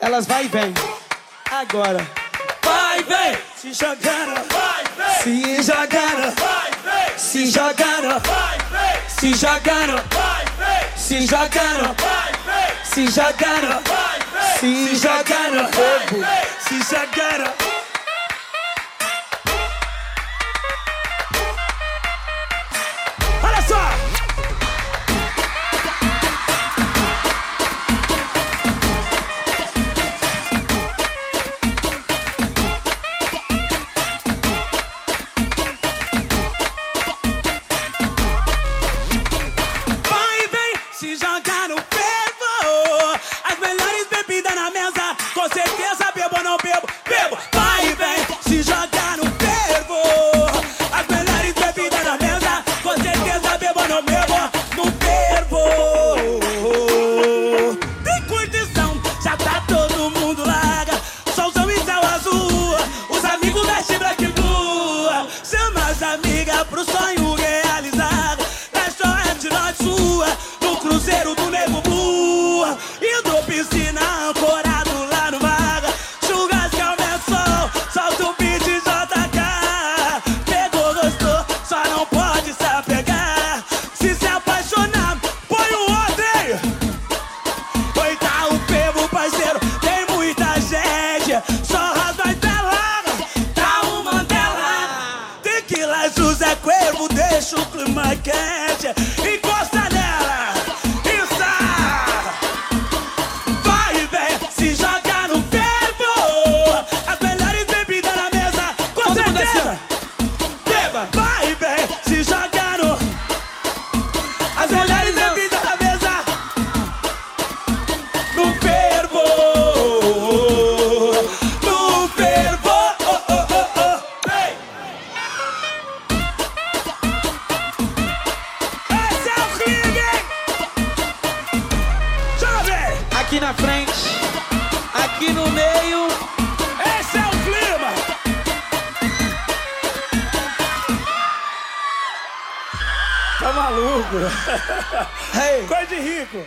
Elas vai e vem. Agora. Vai, vem, Se jogando. vai, vem, Se jogando. vai, vem, Se jogando. vai, vem, Se jogando. vai, vem, Se jogando. vai, vem, Se jogando. vai, vem, Se jogando. Se jogar no fervo. As melhores bebidas na mesa. Com certeza bebo não bebo no fervo. Tem curtição, já tá todo mundo larga. Solzão e céu azul. Os amigos vestem branco e blue. Chama as amigas pro sonho Tequila, José Cuervo, deixa o clima quente. Encosta nela, na frente, aqui no meio. Esse é o clima. Tá maluco? Hey. Coisa de rico.